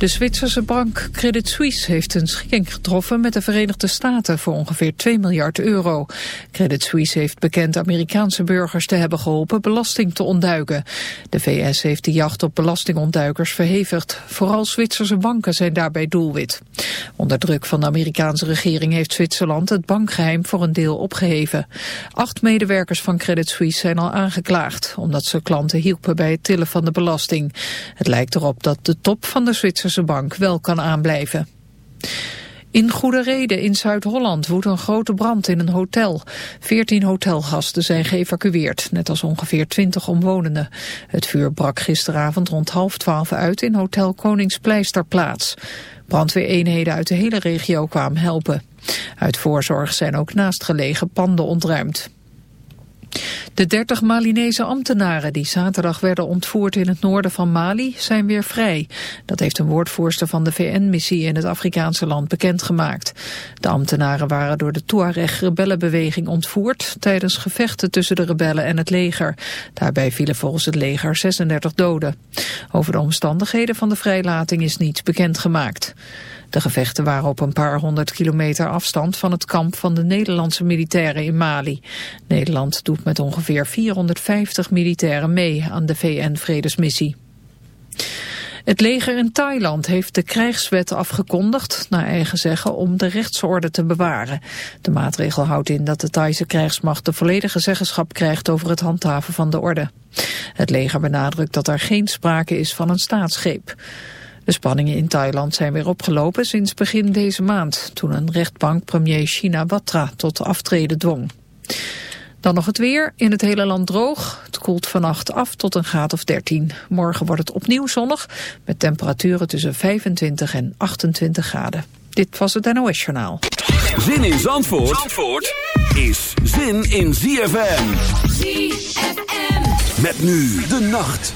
De Zwitserse bank Credit Suisse heeft een schikking getroffen met de Verenigde Staten voor ongeveer 2 miljard euro. Credit Suisse heeft bekend Amerikaanse burgers te hebben geholpen belasting te ontduiken. De VS heeft de jacht op belastingontduikers verhevigd. Vooral Zwitserse banken zijn daarbij doelwit. Onder druk van de Amerikaanse regering heeft Zwitserland het bankgeheim voor een deel opgeheven. Acht medewerkers van Credit Suisse zijn al aangeklaagd, omdat ze klanten hielpen bij het tillen van de belasting het lijkt erop dat de top van de Zwitserse bank wel kan aanblijven. In Goede Reden in Zuid-Holland woedt een grote brand in een hotel. Veertien hotelgasten zijn geëvacueerd, net als ongeveer twintig omwonenden. Het vuur brak gisteravond rond half twaalf uit in hotel Koningspleisterplaats. Brandweereenheden uit de hele regio kwamen helpen. Uit voorzorg zijn ook naastgelegen panden ontruimd. De 30 Malinese ambtenaren die zaterdag werden ontvoerd in het noorden van Mali zijn weer vrij. Dat heeft een woordvoerster van de VN-missie in het Afrikaanse land bekendgemaakt. De ambtenaren waren door de Tuareg-rebellenbeweging ontvoerd tijdens gevechten tussen de rebellen en het leger. Daarbij vielen volgens het leger 36 doden. Over de omstandigheden van de vrijlating is niets bekendgemaakt. De gevechten waren op een paar honderd kilometer afstand van het kamp van de Nederlandse militairen in Mali. Nederland doet met ongeveer 450 militairen mee aan de VN-vredesmissie. Het leger in Thailand heeft de krijgswet afgekondigd, naar eigen zeggen, om de rechtsorde te bewaren. De maatregel houdt in dat de Thaise krijgsmacht de volledige zeggenschap krijgt over het handhaven van de orde. Het leger benadrukt dat er geen sprake is van een staatsgreep. De spanningen in Thailand zijn weer opgelopen sinds begin deze maand... toen een rechtbank premier Shinawatra tot aftreden dwong. Dan nog het weer. In het hele land droog. Het koelt vannacht af tot een graad of 13. Morgen wordt het opnieuw zonnig met temperaturen tussen 25 en 28 graden. Dit was het NOS Journaal. Zin in Zandvoort, Zandvoort is zin in ZFM. ZFM. Met nu de nacht.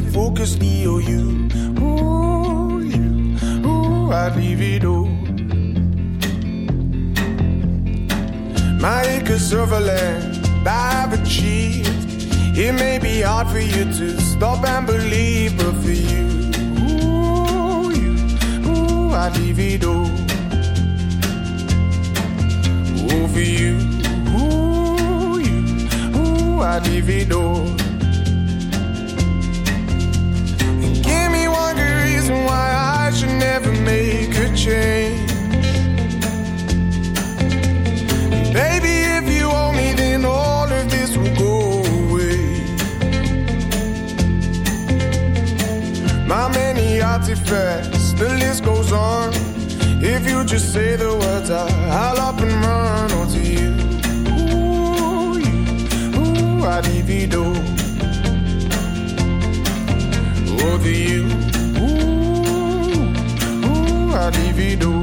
it focused, me or you. Ooh, you, ooh, I'd leave it all. My acres of a land I've achieved. It may be hard for you to stop and believe, but for you, ooh, you, ooh, I'd leave it all. Ooh, for you, ooh, you, ooh, I'd leave it all. change. Baby, if you me, then all of this will go away. My many artifacts, the list goes on. If you just say the words, I'll to you. Ooh, you, ooh, I'd even do. Oh, to you. vivido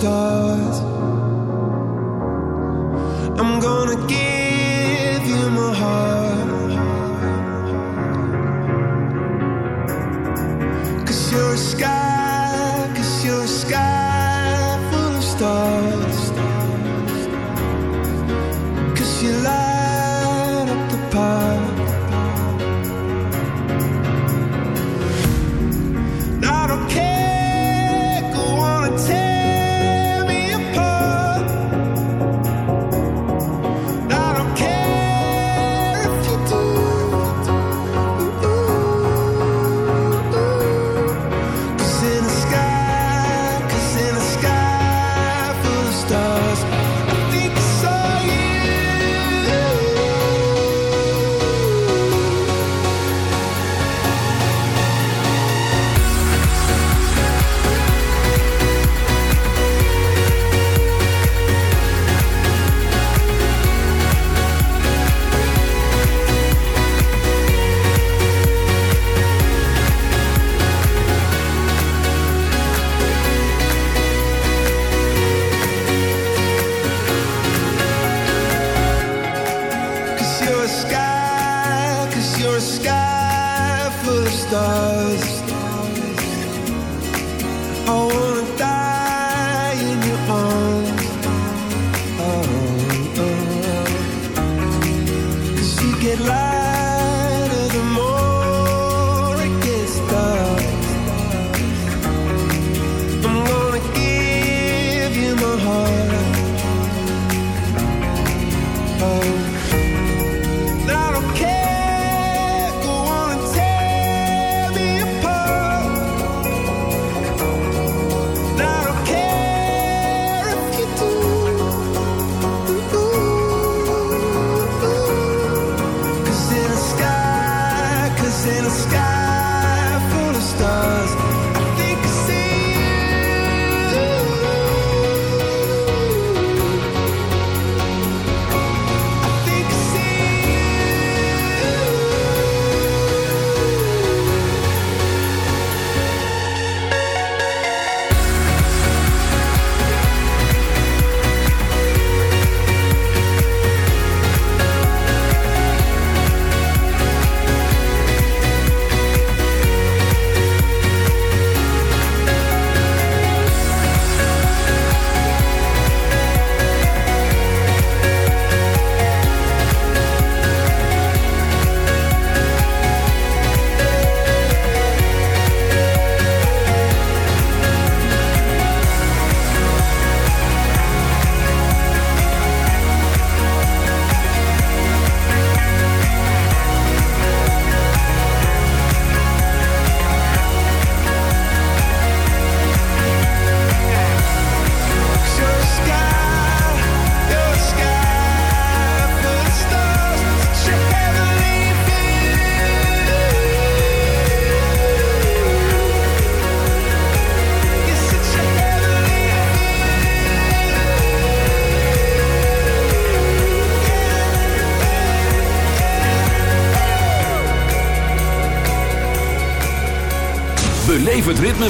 stars.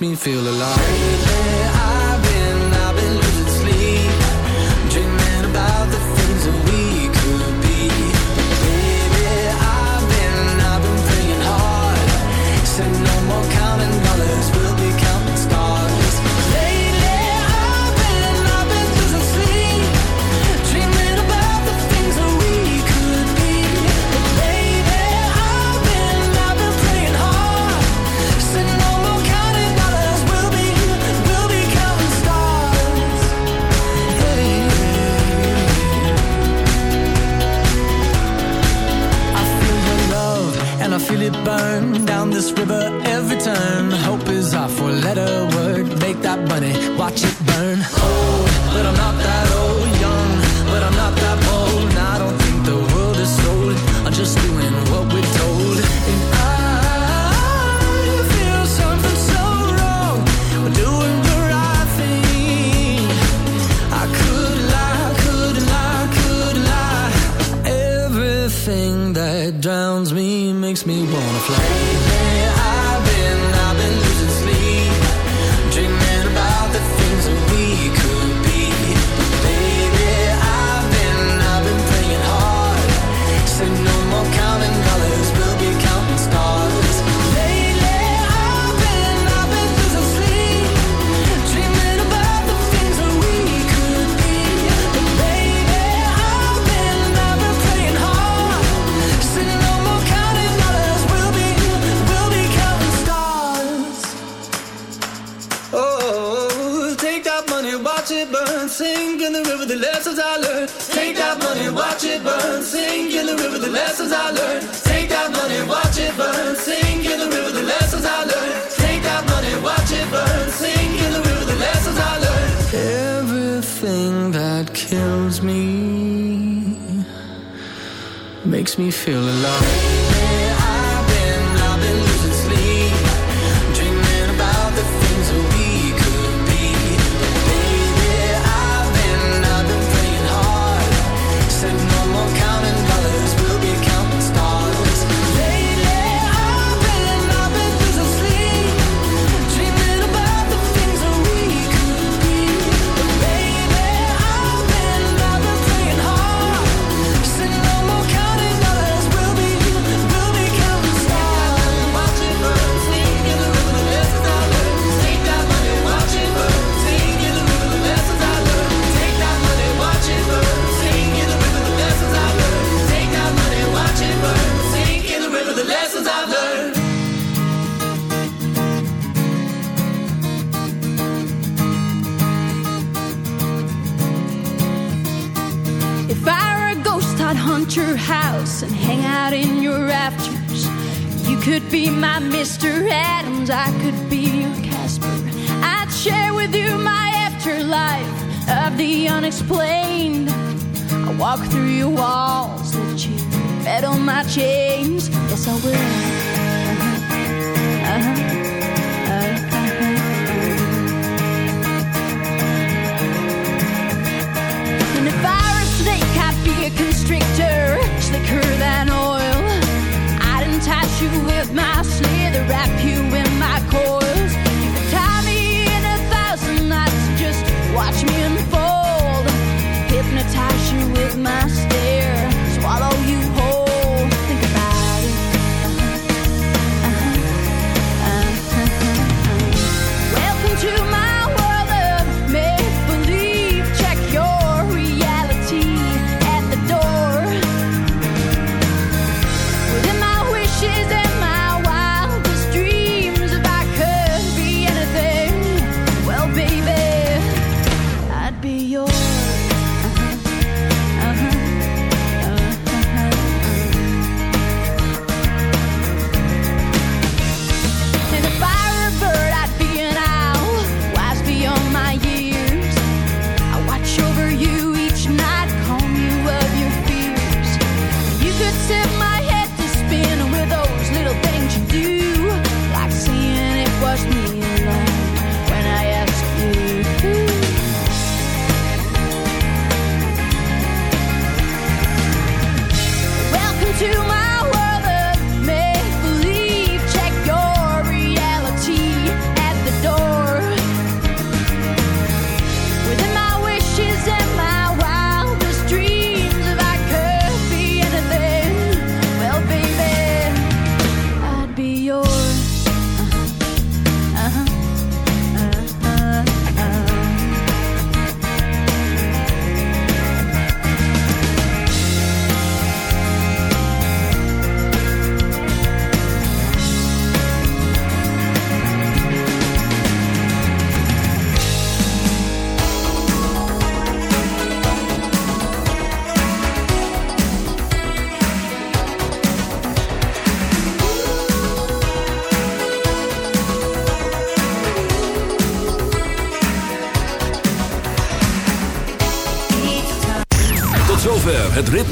makes me feel alive.